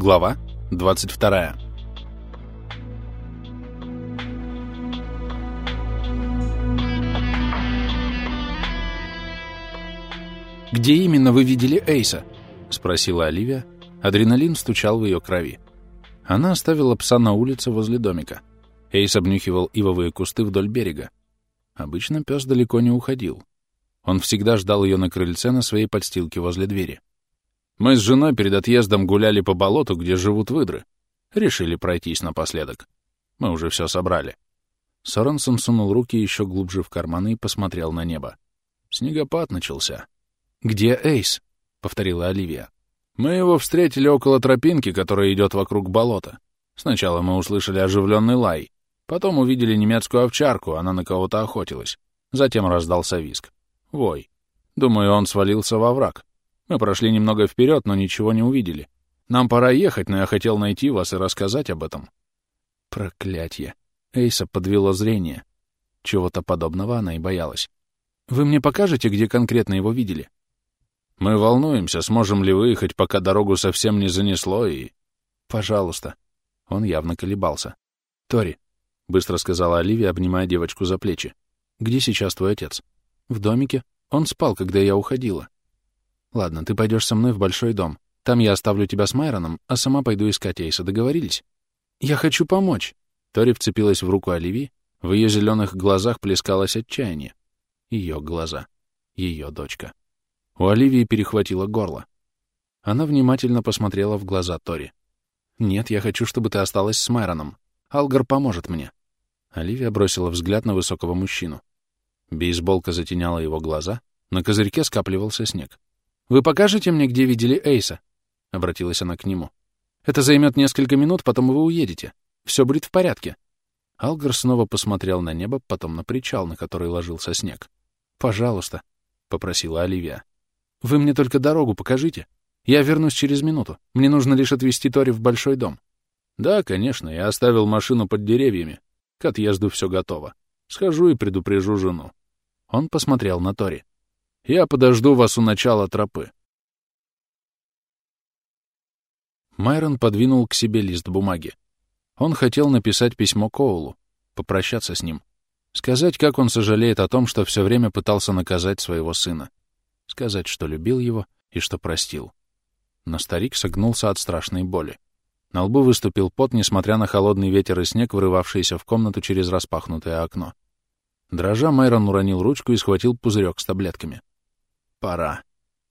Глава 22. «Где именно вы видели Эйса?» — спросила Оливия. Адреналин стучал в ее крови. Она оставила пса на улице возле домика. Эйс обнюхивал ивовые кусты вдоль берега. Обычно пес далеко не уходил. Он всегда ждал ее на крыльце на своей подстилке возле двери. Мы с женой перед отъездом гуляли по болоту, где живут выдры. Решили пройтись напоследок. Мы уже все собрали. Соренсон сунул руки еще глубже в карманы и посмотрел на небо. Снегопад начался. «Где Эйс?» — повторила Оливия. «Мы его встретили около тропинки, которая идет вокруг болота. Сначала мы услышали оживленный лай. Потом увидели немецкую овчарку, она на кого-то охотилась. Затем раздался виск. Вой. Думаю, он свалился во враг. Мы прошли немного вперед, но ничего не увидели. Нам пора ехать, но я хотел найти вас и рассказать об этом. Проклятье. Эйса подвело зрение. Чего-то подобного она и боялась. Вы мне покажете, где конкретно его видели? Мы волнуемся, сможем ли выехать, пока дорогу совсем не занесло, и... Пожалуйста. Он явно колебался. Тори, — быстро сказала Оливия, обнимая девочку за плечи. Где сейчас твой отец? В домике. Он спал, когда я уходила. Ладно, ты пойдешь со мной в большой дом. Там я оставлю тебя с Майроном, а сама пойду искать Эйса. Договорились? Я хочу помочь. Тори вцепилась в руку Оливии. В ее зеленых глазах плескалось отчаяние. Ее глаза. Ее дочка. У Оливии перехватило горло. Она внимательно посмотрела в глаза Тори. «Нет, я хочу, чтобы ты осталась с Майроном. Алгар поможет мне». Оливия бросила взгляд на высокого мужчину. Бейсболка затеняла его глаза, на козырьке скапливался снег. «Вы покажете мне, где видели Эйса?» — обратилась она к нему. «Это займет несколько минут, потом вы уедете. Все будет в порядке». Алгар снова посмотрел на небо, потом на причал, на который ложился снег. «Пожалуйста», — попросила Оливия. «Вы мне только дорогу покажите. Я вернусь через минуту. Мне нужно лишь отвезти Тори в большой дом». «Да, конечно, я оставил машину под деревьями. К отъезду все готово. Схожу и предупрежу жену». Он посмотрел на Тори. Я подожду вас у начала тропы. Майрон подвинул к себе лист бумаги. Он хотел написать письмо Коулу, попрощаться с ним, сказать, как он сожалеет о том, что все время пытался наказать своего сына, сказать, что любил его и что простил. Но старик согнулся от страшной боли. На лбу выступил пот, несмотря на холодный ветер и снег, врывавшийся в комнату через распахнутое окно. Дрожа, Майрон уронил ручку и схватил пузырек с таблетками. Пора.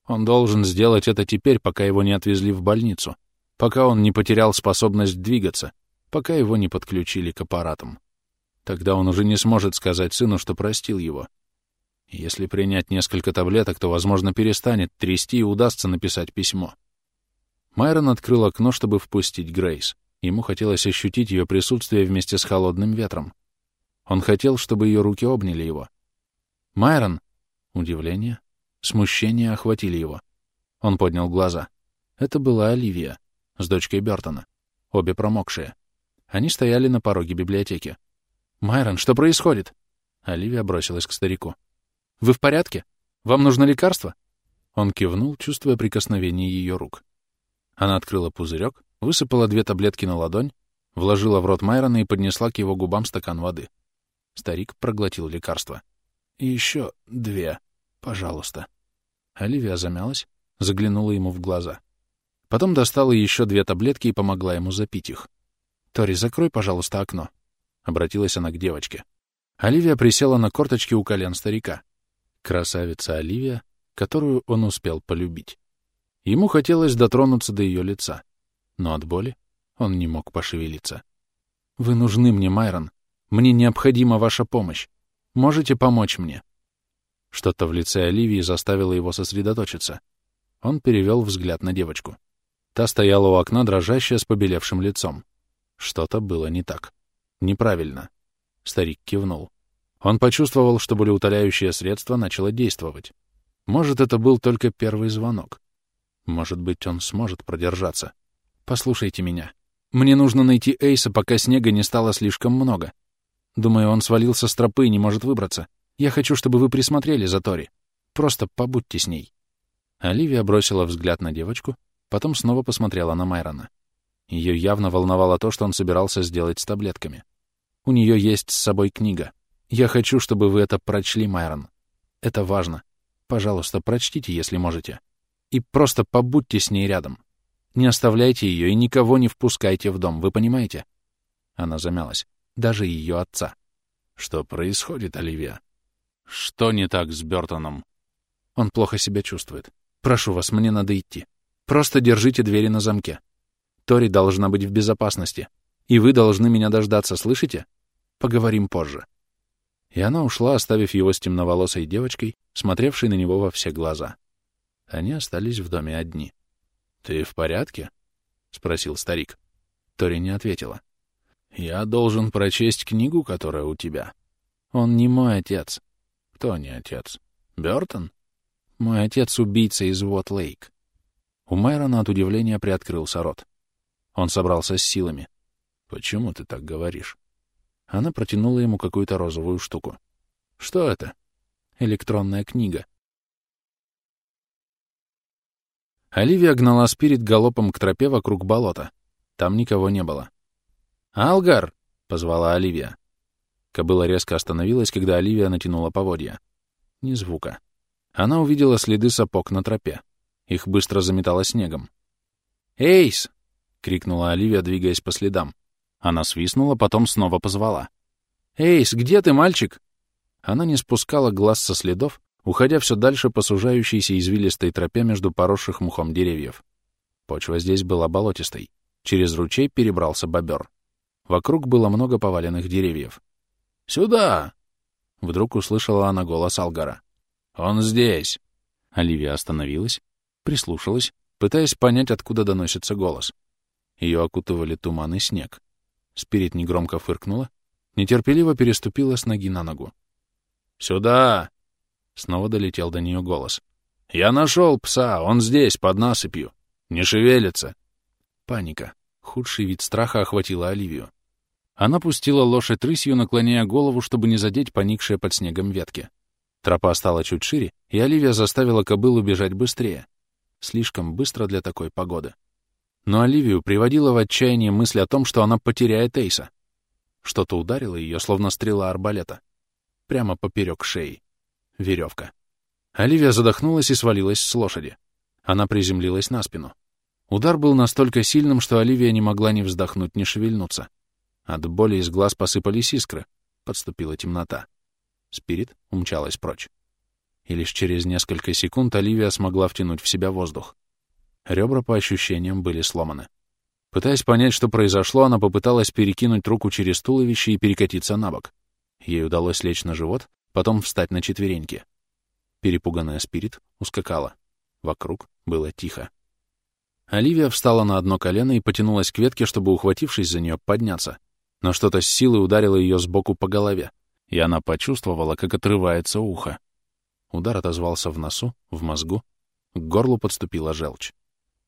Он должен сделать это теперь, пока его не отвезли в больницу, пока он не потерял способность двигаться, пока его не подключили к аппаратам. Тогда он уже не сможет сказать сыну, что простил его. Если принять несколько таблеток, то, возможно, перестанет трясти и удастся написать письмо. Майрон открыл окно, чтобы впустить Грейс. Ему хотелось ощутить ее присутствие вместе с холодным ветром. Он хотел, чтобы ее руки обняли его. «Майрон!» Удивление, Смущение охватили его. Он поднял глаза. Это была Оливия с дочкой Бертона, обе промокшие. Они стояли на пороге библиотеки. «Майрон, что происходит?» Оливия бросилась к старику. «Вы в порядке? Вам нужно лекарство?» Он кивнул, чувствуя прикосновение ее рук. Она открыла пузырек, высыпала две таблетки на ладонь, вложила в рот Майрона и поднесла к его губам стакан воды. Старик проглотил лекарство. «И еще две», Пожалуйста. Оливия замялась, заглянула ему в глаза. Потом достала еще две таблетки и помогла ему запить их. «Тори, закрой, пожалуйста, окно», — обратилась она к девочке. Оливия присела на корточки у колен старика. Красавица Оливия, которую он успел полюбить. Ему хотелось дотронуться до ее лица, но от боли он не мог пошевелиться. «Вы нужны мне, Майрон. Мне необходима ваша помощь. Можете помочь мне?» Что-то в лице Оливии заставило его сосредоточиться. Он перевел взгляд на девочку. Та стояла у окна, дрожащая, с побелевшим лицом. Что-то было не так. Неправильно. Старик кивнул. Он почувствовал, что болеутоляющее средство начало действовать. Может, это был только первый звонок. Может быть, он сможет продержаться. Послушайте меня. Мне нужно найти Эйса, пока снега не стало слишком много. Думаю, он свалился с тропы и не может выбраться. Я хочу, чтобы вы присмотрели за Тори. Просто побудьте с ней». Оливия бросила взгляд на девочку, потом снова посмотрела на Майрона. Ее явно волновало то, что он собирался сделать с таблетками. У нее есть с собой книга. Я хочу, чтобы вы это прочли, Майрон. Это важно. Пожалуйста, прочтите, если можете. И просто побудьте с ней рядом. Не оставляйте ее и никого не впускайте в дом, вы понимаете? Она замялась. Даже ее отца. Что происходит, Оливия? Что не так с Бертоном? Он плохо себя чувствует. Прошу вас, мне надо идти. Просто держите двери на замке. Тори должна быть в безопасности. И вы должны меня дождаться, слышите? Поговорим позже. И она ушла, оставив его с темноволосой девочкой, смотревшей на него во все глаза. Они остались в доме одни. «Ты в порядке?» — спросил старик. Тори не ответила. «Я должен прочесть книгу, которая у тебя». «Он не мой отец». «Кто не отец? Бёртон?» «Мой отец — убийца из Вот-Лейк». У Майрона от удивления приоткрылся рот. Он собрался с силами. «Почему ты так говоришь?» Она протянула ему какую-то розовую штуку. «Что это?» «Электронная книга». Оливия гнала спирит галопом к тропе вокруг болота. Там никого не было. «Алгар!» — позвала Оливия. Кобыла резко остановилась, когда Оливия натянула поводья. Ни звука. Она увидела следы сапог на тропе. Их быстро заметало снегом. «Эйс!» — крикнула Оливия, двигаясь по следам. Она свистнула, потом снова позвала. «Эйс, где ты, мальчик?» Она не спускала глаз со следов, уходя все дальше по сужающейся извилистой тропе между поросших мухом деревьев. Почва здесь была болотистой. Через ручей перебрался бобер. Вокруг было много поваленных деревьев. «Сюда!» Вдруг услышала она голос Алгара. «Он здесь!» Оливия остановилась, прислушалась, пытаясь понять, откуда доносится голос. Ее окутывали туман и снег. Спирит негромко фыркнула, нетерпеливо переступила с ноги на ногу. «Сюда!» Снова долетел до нее голос. «Я нашел пса, он здесь, под насыпью. Не шевелится!» Паника. Худший вид страха охватила Оливию. Она пустила лошадь рысью, наклоняя голову, чтобы не задеть поникшие под снегом ветки. Тропа стала чуть шире, и Оливия заставила кобылу бежать быстрее. Слишком быстро для такой погоды. Но Оливию приводила в отчаяние мысль о том, что она потеряет Эйса. Что-то ударило ее, словно стрела арбалета. Прямо поперек шеи. Веревка. Оливия задохнулась и свалилась с лошади. Она приземлилась на спину. Удар был настолько сильным, что Оливия не могла ни вздохнуть, ни шевельнуться. От боли из глаз посыпались искры. Подступила темнота. Спирит умчалась прочь. И лишь через несколько секунд Оливия смогла втянуть в себя воздух. Ребра, по ощущениям, были сломаны. Пытаясь понять, что произошло, она попыталась перекинуть руку через туловище и перекатиться на бок. Ей удалось лечь на живот, потом встать на четвереньки. Перепуганная Спирит ускакала. Вокруг было тихо. Оливия встала на одно колено и потянулась к ветке, чтобы, ухватившись за нее, подняться. Но что-то с силой ударило ее сбоку по голове, и она почувствовала, как отрывается ухо. Удар отозвался в носу, в мозгу, к горлу подступила желчь.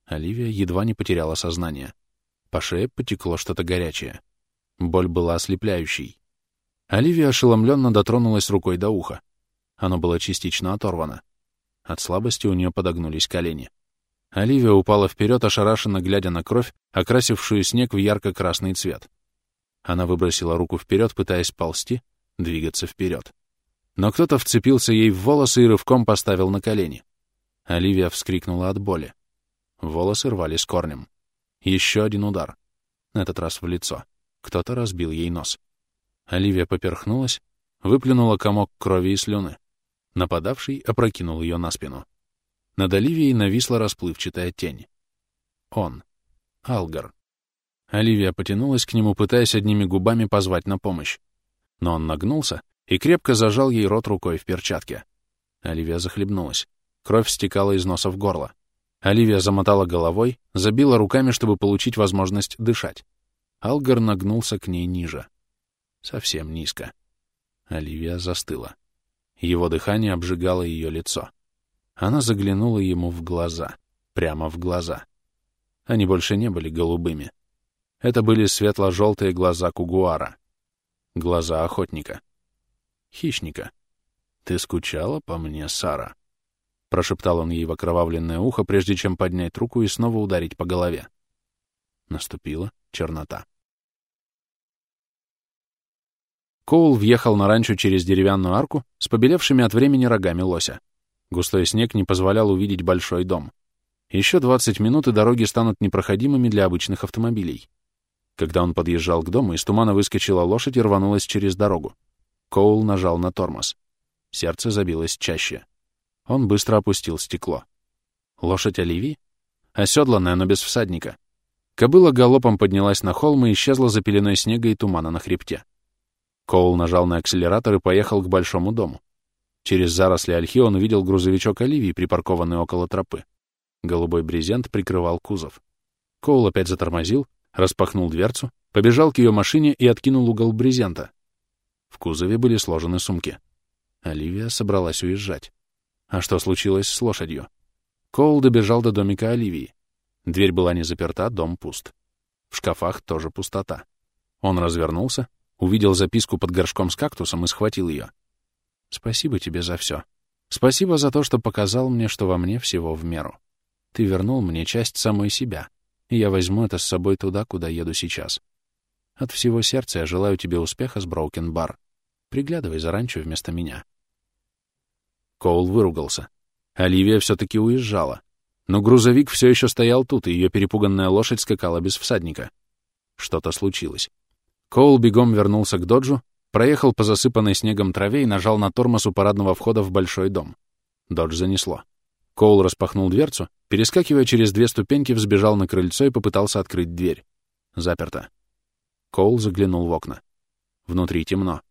Оливия едва не потеряла сознание. По шее потекло что-то горячее. Боль была ослепляющей. Оливия ошеломленно дотронулась рукой до уха. Оно было частично оторвано. От слабости у нее подогнулись колени. Оливия упала вперед, ошарашенно глядя на кровь, окрасившую снег в ярко-красный цвет. Она выбросила руку вперед, пытаясь ползти, двигаться вперед. Но кто-то вцепился ей в волосы и рывком поставил на колени. Оливия вскрикнула от боли. Волосы рвали с корнем. Еще один удар. На этот раз в лицо. Кто-то разбил ей нос. Оливия поперхнулась, выплюнула комок крови и слюны. Нападавший опрокинул ее на спину. Над Оливией нависла расплывчатая тень. Он. Алгар. Оливия потянулась к нему, пытаясь одними губами позвать на помощь. Но он нагнулся и крепко зажал ей рот рукой в перчатке. Оливия захлебнулась. Кровь стекала из носа в горло. Оливия замотала головой, забила руками, чтобы получить возможность дышать. Алгар нагнулся к ней ниже. Совсем низко. Оливия застыла. Его дыхание обжигало ее лицо. Она заглянула ему в глаза. Прямо в глаза. Они больше не были голубыми. Это были светло-желтые глаза кугуара. Глаза охотника. Хищника. «Ты скучала по мне, Сара?» Прошептал он ей в окровавленное ухо, прежде чем поднять руку и снова ударить по голове. Наступила чернота. Коул въехал на ранчо через деревянную арку с побелевшими от времени рогами лося. Густой снег не позволял увидеть большой дом. Еще 20 минут, и дороги станут непроходимыми для обычных автомобилей. Когда он подъезжал к дому, из тумана выскочила лошадь и рванулась через дорогу. Коул нажал на тормоз. Сердце забилось чаще. Он быстро опустил стекло. Лошадь Оливии? Оседланная, но без всадника. Кобыла галопом поднялась на холм и исчезла за пеленой снега и тумана на хребте. Коул нажал на акселератор и поехал к большому дому. Через заросли ольхи он увидел грузовичок Оливии, припаркованный около тропы. Голубой брезент прикрывал кузов. Коул опять затормозил, распахнул дверцу, побежал к ее машине и откинул угол брезента. В кузове были сложены сумки. Оливия собралась уезжать. А что случилось с лошадью? Коул добежал до домика Оливии. Дверь была не заперта, дом пуст. В шкафах тоже пустота. Он развернулся, увидел записку под горшком с кактусом и схватил ее. «Спасибо тебе за все. Спасибо за то, что показал мне, что во мне всего в меру. Ты вернул мне часть самой себя, и я возьму это с собой туда, куда еду сейчас. От всего сердца я желаю тебе успеха с Броукен Бар. Приглядывай за ранчо вместо меня». Коул выругался. Оливия все-таки уезжала. Но грузовик все еще стоял тут, и ее перепуганная лошадь скакала без всадника. Что-то случилось. Коул бегом вернулся к доджу, проехал по засыпанной снегом траве и нажал на тормоз у парадного входа в большой дом. Додж занесло. Коул распахнул дверцу, перескакивая через две ступеньки, взбежал на крыльцо и попытался открыть дверь. Заперто. Коул заглянул в окна. Внутри темно.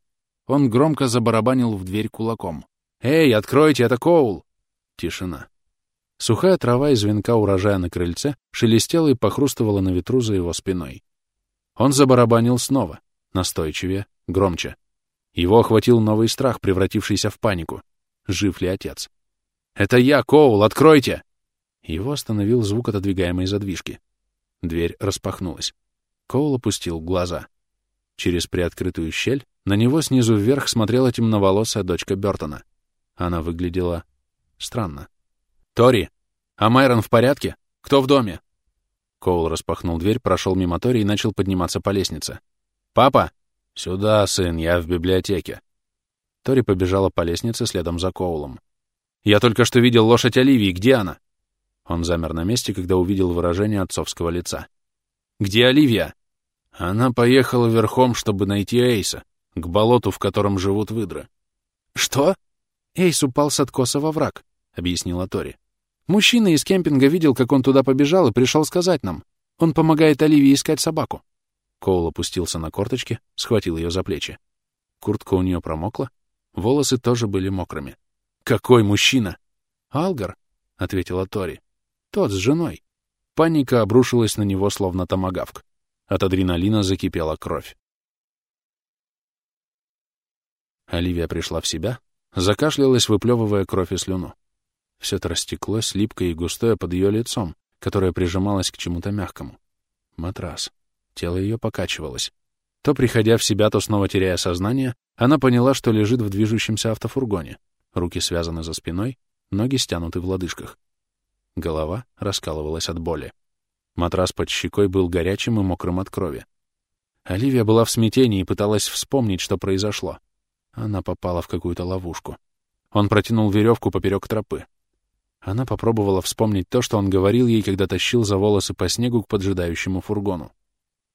Он громко забарабанил в дверь кулаком. «Эй, откройте, это Коул!» Тишина. Сухая трава из венка урожая на крыльце шелестела и похрустывала на ветру за его спиной. Он забарабанил снова, настойчивее, громче. Его охватил новый страх, превратившийся в панику. Жив ли отец? «Это я, Коул, откройте!» Его остановил звук отодвигаемой задвижки. Дверь распахнулась. Коул опустил глаза. Через приоткрытую щель на него снизу вверх смотрела темноволосая дочка Бёртона. Она выглядела странно. «Тори! А Майрон в порядке? Кто в доме?» Коул распахнул дверь, прошел мимо Тори и начал подниматься по лестнице. «Папа!» «Сюда, сын, я в библиотеке». Тори побежала по лестнице следом за Коулом. «Я только что видел лошадь Оливии. Где она?» Он замер на месте, когда увидел выражение отцовского лица. «Где Оливия?» Она поехала верхом, чтобы найти Эйса, к болоту, в котором живут выдры. «Что?» «Эйс упал с откоса во враг», — объяснила Тори. «Мужчина из кемпинга видел, как он туда побежал, и пришел сказать нам. Он помогает Оливии искать собаку». Коул опустился на корточки, схватил ее за плечи. Куртка у нее промокла, волосы тоже были мокрыми. «Какой мужчина?» «Алгар», — ответила Тори. «Тот с женой». Паника обрушилась на него, словно томагавк. От адреналина закипела кровь. Оливия пришла в себя, закашлялась, выплевывая кровь и слюну. Все это растеклось, липкое и густое под ее лицом, которое прижималось к чему-то мягкому. Матрас. Тело ее покачивалось. То, приходя в себя, то снова теряя сознание, она поняла, что лежит в движущемся автофургоне. Руки связаны за спиной, ноги стянуты в лодыжках. Голова раскалывалась от боли. Матрас под щекой был горячим и мокрым от крови. Оливия была в смятении и пыталась вспомнить, что произошло. Она попала в какую-то ловушку. Он протянул веревку поперек тропы. Она попробовала вспомнить то, что он говорил ей, когда тащил за волосы по снегу к поджидающему фургону.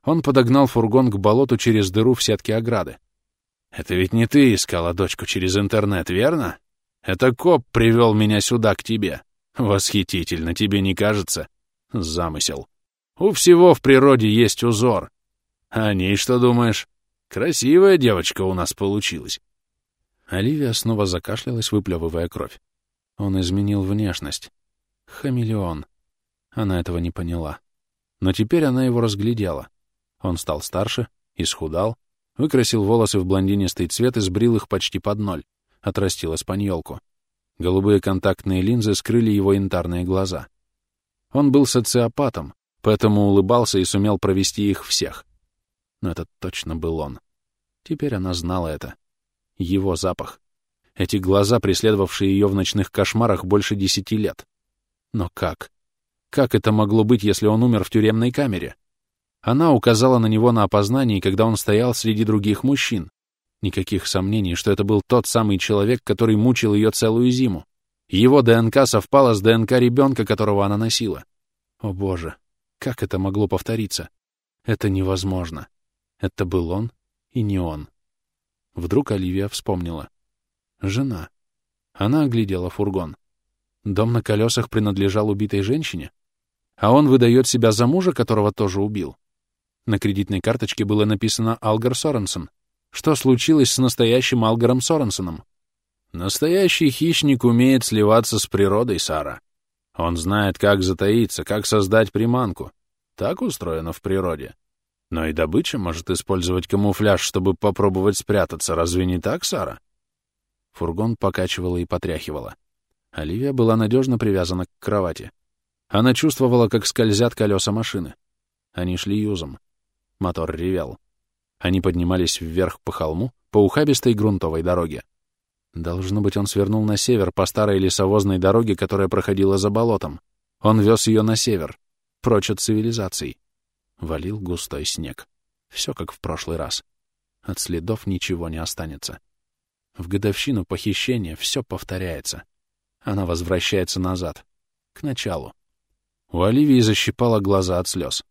Он подогнал фургон к болоту через дыру в сетке ограды. «Это ведь не ты искала дочку через интернет, верно?» Это коп привел меня сюда, к тебе. Восхитительно, тебе не кажется? Замысел. У всего в природе есть узор. О ней что думаешь? Красивая девочка у нас получилась. Оливия снова закашлялась, выплевывая кровь. Он изменил внешность. Хамелеон. Она этого не поняла. Но теперь она его разглядела. Он стал старше, исхудал, выкрасил волосы в блондинистый цвет и сбрил их почти под ноль отрастил испаньолку. Голубые контактные линзы скрыли его янтарные глаза. Он был социопатом, поэтому улыбался и сумел провести их всех. Но это точно был он. Теперь она знала это. Его запах. Эти глаза, преследовавшие ее в ночных кошмарах больше десяти лет. Но как? Как это могло быть, если он умер в тюремной камере? Она указала на него на опознании, когда он стоял среди других мужчин. Никаких сомнений, что это был тот самый человек, который мучил ее целую зиму. Его ДНК совпала с ДНК ребенка, которого она носила. О боже, как это могло повториться? Это невозможно. Это был он и не он. Вдруг Оливия вспомнила. Жена. Она оглядела фургон. Дом на колесах принадлежал убитой женщине? А он выдает себя за мужа, которого тоже убил? На кредитной карточке было написано «Алгар Соренсон». Что случилось с настоящим Алгаром Соренсоном? Настоящий хищник умеет сливаться с природой, Сара. Он знает, как затаиться, как создать приманку. Так устроено в природе. Но и добыча может использовать камуфляж, чтобы попробовать спрятаться. Разве не так, Сара? Фургон покачивала и потряхивала. Оливия была надежно привязана к кровати. Она чувствовала, как скользят колеса машины. Они шли юзом. Мотор ревел. Они поднимались вверх по холму, по ухабистой грунтовой дороге. Должно быть, он свернул на север по старой лесовозной дороге, которая проходила за болотом. Он вез ее на север, прочь от цивилизаций. Валил густой снег. Все как в прошлый раз. От следов ничего не останется. В годовщину похищения все повторяется. Она возвращается назад, к началу. У Оливии защипала глаза от слез.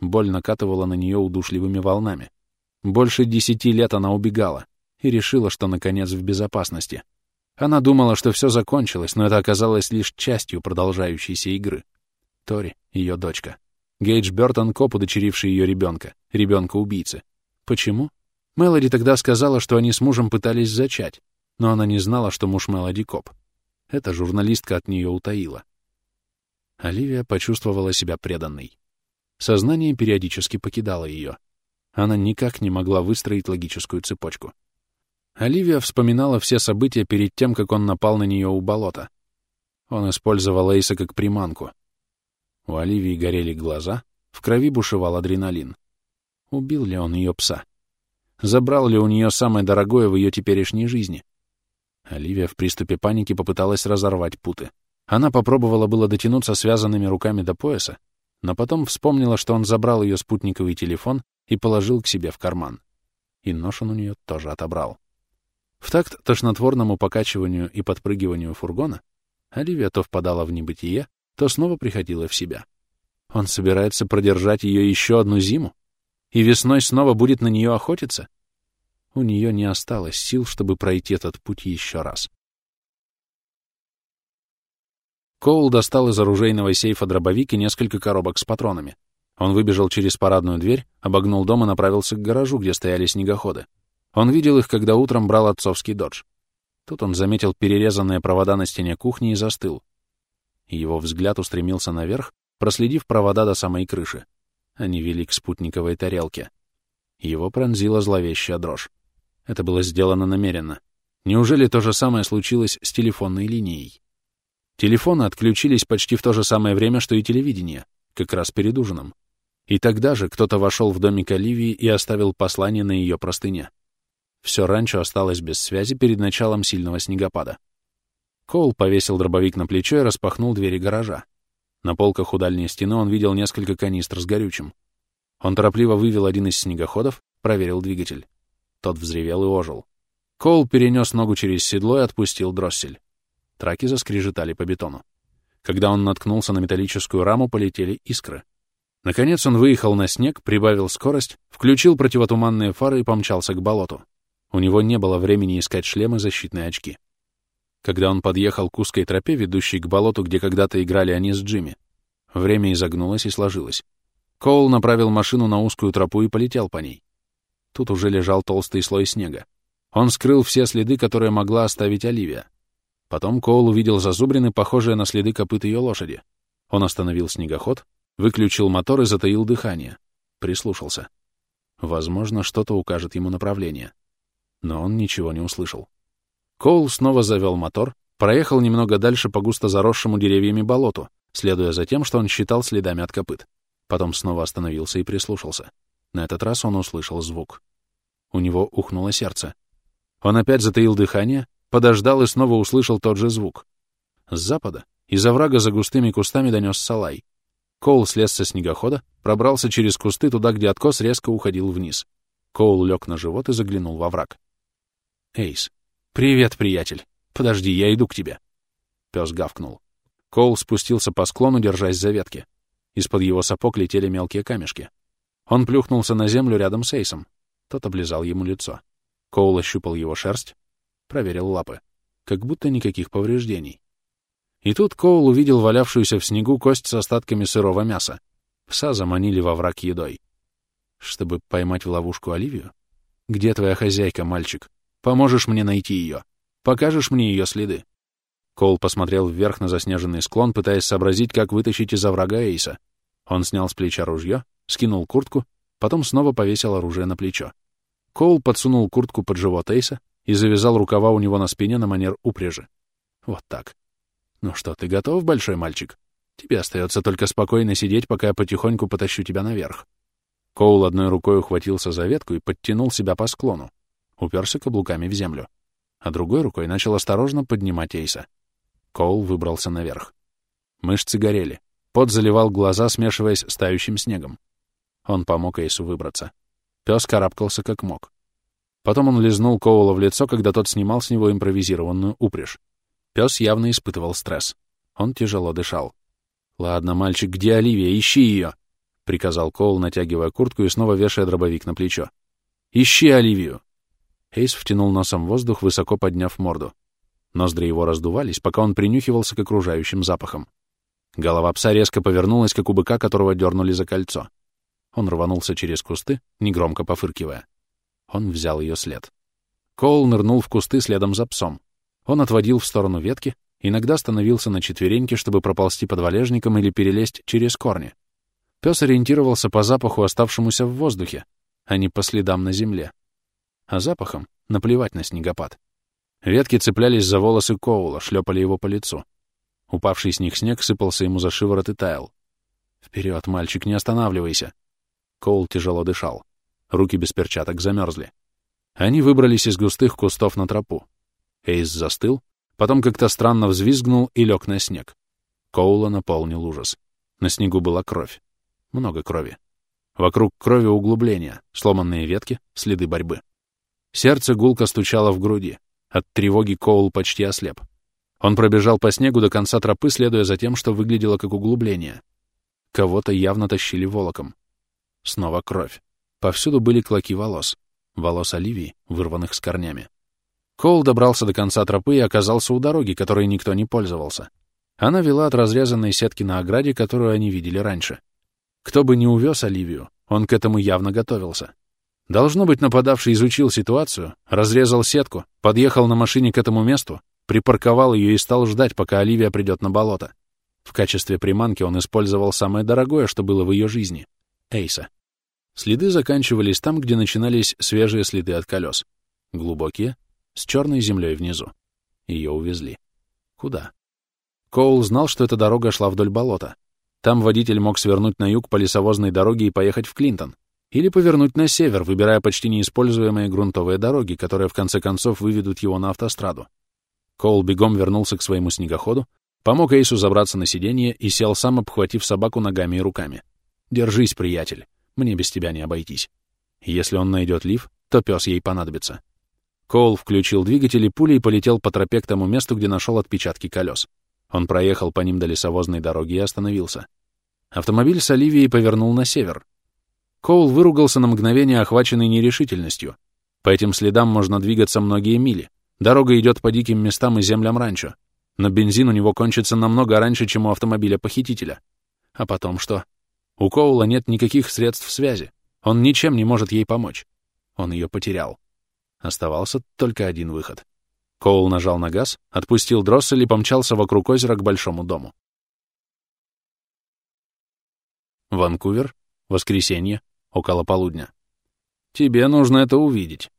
Боль накатывала на нее удушливыми волнами. Больше десяти лет она убегала и решила, что, наконец, в безопасности. Она думала, что все закончилось, но это оказалось лишь частью продолжающейся игры. Тори — ее дочка. Гейдж Бёртон — коп, удочеривший ее ребенка, ребенка-убийцы. Почему? Мелоди тогда сказала, что они с мужем пытались зачать, но она не знала, что муж Мелоди коп. Эта журналистка от нее утаила. Оливия почувствовала себя преданной. Сознание периодически покидало ее. Она никак не могла выстроить логическую цепочку. Оливия вспоминала все события перед тем, как он напал на нее у болота. Он использовал Эйса как приманку. У Оливии горели глаза, в крови бушевал адреналин. Убил ли он ее пса? Забрал ли у нее самое дорогое в ее теперешней жизни? Оливия в приступе паники попыталась разорвать путы. Она попробовала было дотянуться связанными руками до пояса, но потом вспомнила, что он забрал ее спутниковый телефон и положил к себе в карман. И нож он у нее тоже отобрал. В такт тошнотворному покачиванию и подпрыгиванию фургона Оливия то впадала в небытие, то снова приходила в себя. Он собирается продержать ее еще одну зиму? и весной снова будет на нее охотиться? У нее не осталось сил, чтобы пройти этот путь еще раз. Коул достал из оружейного сейфа дробовик и несколько коробок с патронами. Он выбежал через парадную дверь, обогнул дом и направился к гаражу, где стояли снегоходы. Он видел их, когда утром брал отцовский додж. Тут он заметил перерезанные провода на стене кухни и застыл. Его взгляд устремился наверх, проследив провода до самой крыши. Они вели к спутниковой тарелке. Его пронзила зловещая дрожь. Это было сделано намеренно. Неужели то же самое случилось с телефонной линией? Телефоны отключились почти в то же самое время, что и телевидение, как раз перед ужином. И тогда же кто-то вошел в домик Оливии и оставил послание на ее простыне. Все ранчо осталось без связи перед началом сильного снегопада. Коул повесил дробовик на плечо и распахнул двери гаража. На полках у дальней стены он видел несколько канистр с горючим. Он торопливо вывел один из снегоходов, проверил двигатель. Тот взревел и ожил. Коул перенес ногу через седло и отпустил дроссель. Траки заскрежетали по бетону. Когда он наткнулся на металлическую раму, полетели искры. Наконец он выехал на снег, прибавил скорость, включил противотуманные фары и помчался к болоту. У него не было времени искать шлем и защитные очки когда он подъехал к узкой тропе, ведущей к болоту, где когда-то играли они с Джимми. Время изогнулось и сложилось. Коул направил машину на узкую тропу и полетел по ней. Тут уже лежал толстый слой снега. Он скрыл все следы, которые могла оставить Оливия. Потом Коул увидел зазубрины, похожие на следы копыт ее лошади. Он остановил снегоход, выключил мотор и затаил дыхание. Прислушался. Возможно, что-то укажет ему направление. Но он ничего не услышал. Коул снова завел мотор, проехал немного дальше по густо заросшему деревьями болоту, следуя за тем, что он считал следами от копыт. Потом снова остановился и прислушался. На этот раз он услышал звук. У него ухнуло сердце. Он опять затаил дыхание, подождал и снова услышал тот же звук. С запада, из оврага за густыми кустами донес салай. Коул слез со снегохода, пробрался через кусты туда, где откос резко уходил вниз. Коул лег на живот и заглянул во враг. «Эйс, привет, приятель. Подожди, я иду к тебе». Пес гавкнул. Коул спустился по склону, держась за ветки. Из-под его сапог летели мелкие камешки. Он плюхнулся на землю рядом с Эйсом. Тот облизал ему лицо. Коул ощупал его шерсть, проверил лапы. Как будто никаких повреждений. И тут Коул увидел валявшуюся в снегу кость с остатками сырого мяса. Пса заманили во враг едой. Чтобы поймать в ловушку Оливию? Где твоя хозяйка, мальчик? Поможешь мне найти ее? Покажешь мне ее следы? Коул посмотрел вверх на заснеженный склон, пытаясь сообразить, как вытащить из врага Эйса. Он снял с плеча ружье, скинул куртку, потом снова повесил оружие на плечо. Коул подсунул куртку под живот Эйса и завязал рукава у него на спине на манер упряжи. Вот так. Ну что, ты готов, большой мальчик? Тебе остается только спокойно сидеть, пока я потихоньку потащу тебя наверх. Коул одной рукой ухватился за ветку и подтянул себя по склону, уперся каблуками в землю, а другой рукой начал осторожно поднимать Эйса. Коул выбрался наверх. Мышцы горели. Пот заливал глаза, смешиваясь с тающим снегом. Он помог Эйсу выбраться. Пес карабкался как мог. Потом он лизнул Коула в лицо, когда тот снимал с него импровизированную упряжь. Пес явно испытывал стресс. Он тяжело дышал. «Ладно, мальчик, где Оливия? Ищи ее!» — приказал Коул, натягивая куртку и снова вешая дробовик на плечо. «Ищи Оливию!» Эйс втянул носом воздух, высоко подняв морду. Ноздри его раздувались, пока он принюхивался к окружающим запахам. Голова пса резко повернулась, как у быка, которого дернули за кольцо. Он рванулся через кусты, негромко пофыркивая. Он взял ее след. Коул нырнул в кусты следом за псом. Он отводил в сторону ветки, иногда становился на четвереньки, чтобы проползти под валежником или перелезть через корни. Пес ориентировался по запаху, оставшемуся в воздухе, а не по следам на земле. А запахом наплевать на снегопад. Ветки цеплялись за волосы Коула, шлепали его по лицу. Упавший с них снег сыпался ему за шиворот и таял. «Вперед, мальчик, не останавливайся!» Коул тяжело дышал. Руки без перчаток замерзли. Они выбрались из густых кустов на тропу. Эйс застыл, потом как-то странно взвизгнул и лег на снег. Коула наполнил ужас. На снегу была кровь. Много крови. Вокруг крови углубления, сломанные ветки, следы борьбы. Сердце гулко стучало в груди. От тревоги Коул почти ослеп. Он пробежал по снегу до конца тропы, следуя за тем, что выглядело как углубление. Кого-то явно тащили волоком. Снова кровь. Повсюду были клоки волос. Волос Оливии, вырванных с корнями. Коул добрался до конца тропы и оказался у дороги, которой никто не пользовался. Она вела от разрезанной сетки на ограде, которую они видели раньше. Кто бы ни увез Оливию, он к этому явно готовился. Должно быть, нападавший изучил ситуацию, разрезал сетку, подъехал на машине к этому месту, припарковал ее и стал ждать, пока Оливия придет на болото. В качестве приманки он использовал самое дорогое, что было в ее жизни — Эйса. Следы заканчивались там, где начинались свежие следы от колес. Глубокие, с черной землей внизу. Ее увезли. Куда? Коул знал, что эта дорога шла вдоль болота. Там водитель мог свернуть на юг по лесовозной дороге и поехать в Клинтон. Или повернуть на север, выбирая почти неиспользуемые грунтовые дороги, которые в конце концов выведут его на автостраду. Коул бегом вернулся к своему снегоходу, помог Эйсу забраться на сиденье и сел сам, обхватив собаку ногами и руками. «Держись, приятель, мне без тебя не обойтись. Если он найдет лиф, то пес ей понадобится». Коул включил двигатель и пулей полетел по тропе к тому месту, где нашел отпечатки колес. Он проехал по ним до лесовозной дороги и остановился. Автомобиль с Оливией повернул на север, Коул выругался на мгновение, охваченный нерешительностью. По этим следам можно двигаться многие мили. Дорога идет по диким местам и землям ранчо. Но бензин у него кончится намного раньше, чем у автомобиля-похитителя. А потом что? У Коула нет никаких средств связи. Он ничем не может ей помочь. Он ее потерял. Оставался только один выход. Коул нажал на газ, отпустил дроссель и помчался вокруг озера к большому дому. Ванкувер, воскресенье, около полудня. «Тебе нужно это увидеть».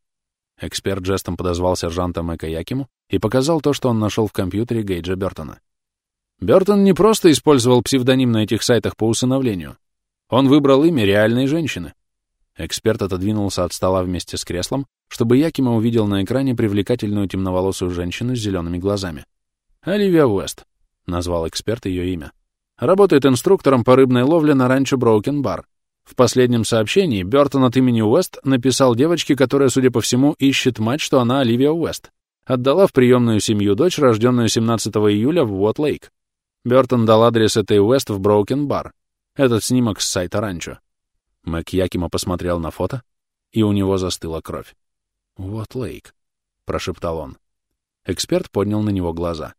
Эксперт жестом подозвал сержанта Мэка Якиму и показал то, что он нашел в компьютере Гейджа Бертона. Бертон не просто использовал псевдоним на этих сайтах по усыновлению. Он выбрал имя реальной женщины. Эксперт отодвинулся от стола вместе с креслом, чтобы Якима увидел на экране привлекательную темноволосую женщину с зелеными глазами. «Оливия Уэст», — назвал эксперт ее имя. Работает инструктором по рыбной ловле на ранчо Броукен Бар. В последнем сообщении Бёртон от имени Уэст написал девочке, которая, судя по всему, ищет мать, что она Оливия Уэст. Отдала в приемную семью дочь, рожденную 17 июля в Уот-Лейк. Бёртон дал адрес этой Уэст в Броукен Бар. Этот снимок с сайта ранчо. Мэг Якима посмотрел на фото, и у него застыла кровь. «Уот-Лейк», — прошептал он. Эксперт поднял на него глаза.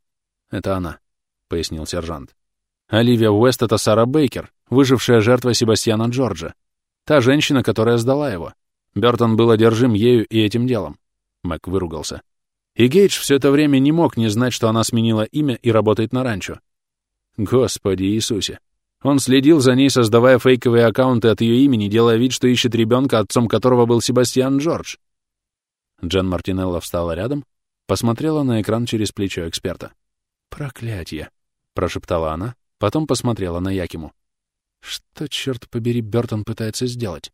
«Это она», — пояснил сержант. «Оливия Уэст — это Сара Бейкер, выжившая жертва Себастьяна Джорджа. Та женщина, которая сдала его. Бертон был одержим ею и этим делом». Мэг выругался. И Гейдж все это время не мог не знать, что она сменила имя и работает на ранчо. Господи Иисусе. Он следил за ней, создавая фейковые аккаунты от ее имени, делая вид, что ищет ребенка, отцом которого был Себастьян Джордж. Джен Мартинелла встала рядом, посмотрела на экран через плечо эксперта. «Проклятье!» — прошептала она, потом посмотрела на Якиму. «Что, черт побери, Бертон пытается сделать?»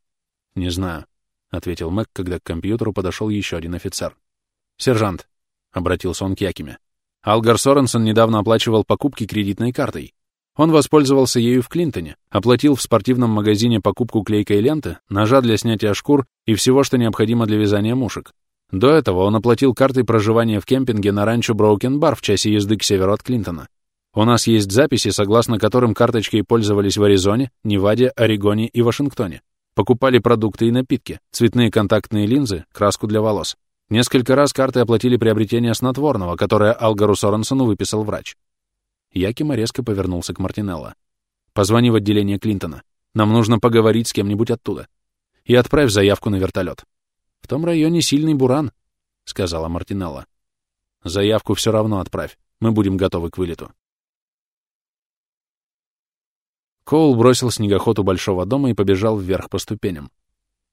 «Не знаю», — ответил Мэг, когда к компьютеру подошел еще один офицер. «Сержант», — обратился он к Якиме, — «Алгар Соренсон недавно оплачивал покупки кредитной картой. Он воспользовался ею в Клинтоне, оплатил в спортивном магазине покупку клейкой ленты, ножа для снятия шкур и всего, что необходимо для вязания мушек. До этого он оплатил картой проживания в кемпинге на ранчо Броукен Бар в часе езды к северу от Клинтона. У нас есть записи, согласно которым карточкой пользовались в Аризоне, Неваде, Орегоне и Вашингтоне. Покупали продукты и напитки, цветные контактные линзы, краску для волос. Несколько раз карты оплатили приобретение снотворного, которое Алгару Соренсону выписал врач. Якима резко повернулся к Мартинелло. «Позвони в отделение Клинтона. Нам нужно поговорить с кем-нибудь оттуда. И отправь заявку на вертолет. В том районе сильный буран», — сказала Мартинелло. «Заявку все равно отправь. Мы будем готовы к вылету». Коул бросил снегоход у большого дома и побежал вверх по ступеням.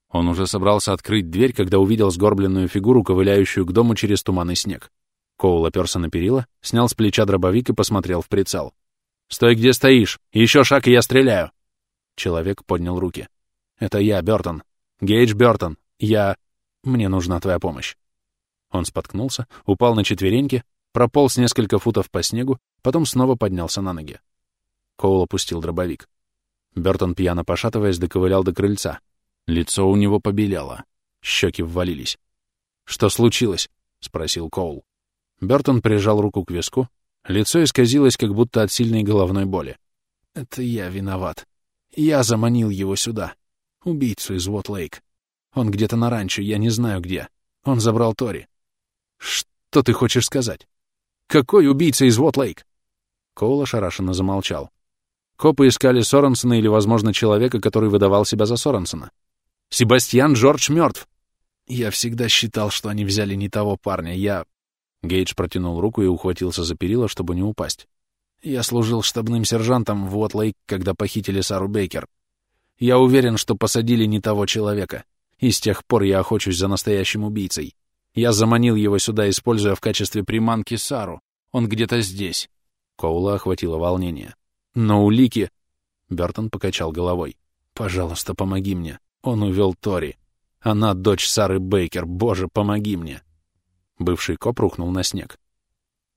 Он уже собрался открыть дверь, когда увидел сгорбленную фигуру, ковыляющую к дому через туманный снег. Коул оперся на перила, снял с плеча дробовик и посмотрел в прицел. «Стой, где стоишь! Еще шаг, и я стреляю!» Человек поднял руки. «Это я, Бёртон. Гейдж Бёртон. Я... Мне нужна твоя помощь». Он споткнулся, упал на четвереньки, прополз несколько футов по снегу, потом снова поднялся на ноги. Коул опустил дробовик. Бёртон, пьяно пошатываясь, доковылял до крыльца, Лицо у него побелело. Щеки ввалились. «Что случилось?» — спросил Коул. Бертон прижал руку к виску. Лицо исказилось, как будто от сильной головной боли. «Это я виноват. Я заманил его сюда. Убийцу из Уот-Лейк. Он где-то на ранчо, я не знаю где. Он забрал Тори». «Что ты хочешь сказать? Какой убийца из Уот-Лейк?» Коул ошарашенно замолчал. Копы искали Соренсона или, возможно, человека, который выдавал себя за Соренсона. Себастьян Джордж мертв. Я всегда считал, что они взяли не того парня. Я... Гейдж протянул руку и ухватился за перила, чтобы не упасть. Я служил штабным сержантом в Уотлейк, когда похитили Сару Бейкер. Я уверен, что посадили не того человека. И с тех пор я охочусь за настоящим убийцей. Я заманил его сюда, используя в качестве приманки Сару. Он где-то здесь. Коула охватило волнение. Но улики... Бертон покачал головой. «Пожалуйста, помоги мне. Он увел Тори. Она дочь Сары Бейкер. Боже, помоги мне. Бывший коп рухнул на снег.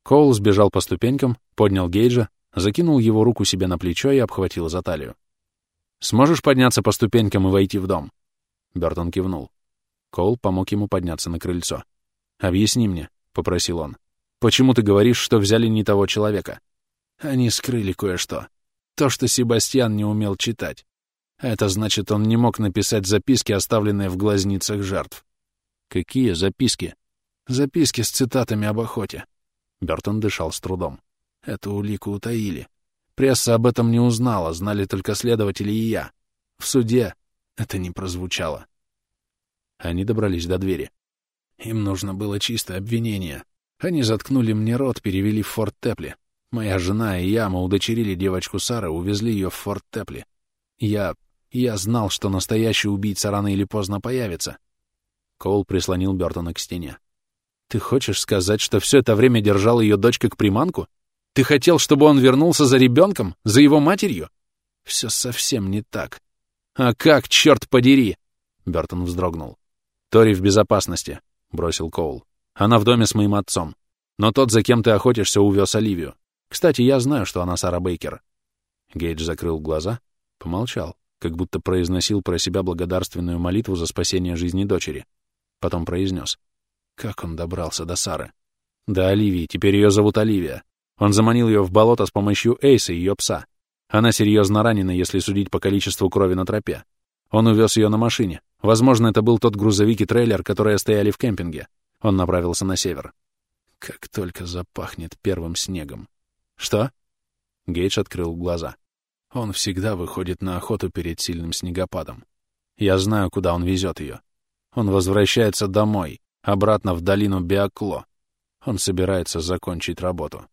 Коул сбежал по ступенькам, поднял Гейджа, закинул его руку себе на плечо и обхватил за талию. «Сможешь подняться по ступенькам и войти в дом?» Бертон кивнул. Коул помог ему подняться на крыльцо. «Объясни мне», — попросил он. «Почему ты говоришь, что взяли не того человека?» «Они скрыли кое-что. То, что Себастьян не умел читать. Это значит, он не мог написать записки, оставленные в глазницах жертв. Какие записки? Записки с цитатами об охоте. Бертон дышал с трудом. Эту улику утаили. Пресса об этом не узнала, знали только следователи и я. В суде это не прозвучало. Они добрались до двери. Им нужно было чистое обвинение. Они заткнули мне рот, перевели в Форт Тепли. Моя жена и я, мы удочерили девочку Сары, увезли ее в Форт Тепли. Я я знал, что настоящий убийца рано или поздно появится. Коул прислонил Бертона к стене. «Ты хочешь сказать, что все это время держал ее дочь как приманку? Ты хотел, чтобы он вернулся за ребенком, за его матерью? Все совсем не так. А как, черт подери!» Бертон вздрогнул. «Тори в безопасности», — бросил Коул. «Она в доме с моим отцом. Но тот, за кем ты охотишься, увез Оливию. Кстати, я знаю, что она Сара Бейкер». Гейдж закрыл глаза, помолчал, как будто произносил про себя благодарственную молитву за спасение жизни дочери. Потом произнес. Как он добрался до Сары? До Оливии, теперь ее зовут Оливия. Он заманил ее в болото с помощью Эйса, ее пса. Она серьезно ранена, если судить по количеству крови на тропе. Он увез ее на машине. Возможно, это был тот грузовик и трейлер, которые стояли в кемпинге. Он направился на север. Как только запахнет первым снегом. Что? Гейдж открыл глаза. Он всегда выходит на охоту перед сильным снегопадом. Я знаю, куда он везет ее. Он возвращается домой, обратно в долину Биокло. Он собирается закончить работу.